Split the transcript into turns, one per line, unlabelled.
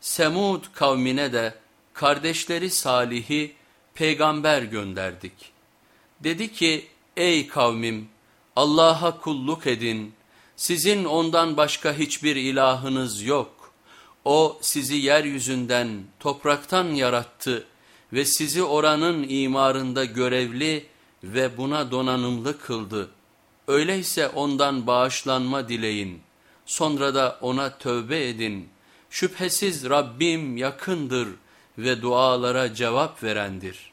Semud kavmine de kardeşleri Salih'i peygamber gönderdik. Dedi ki ey kavmim Allah'a kulluk edin, sizin ondan başka hiçbir ilahınız yok. O sizi yeryüzünden, topraktan yarattı ve sizi oranın imarında görevli ve buna donanımlı kıldı. Öyleyse ondan bağışlanma dileyin, sonra da ona tövbe edin. Şüphesiz Rabbim yakındır ve dualara cevap verendir.''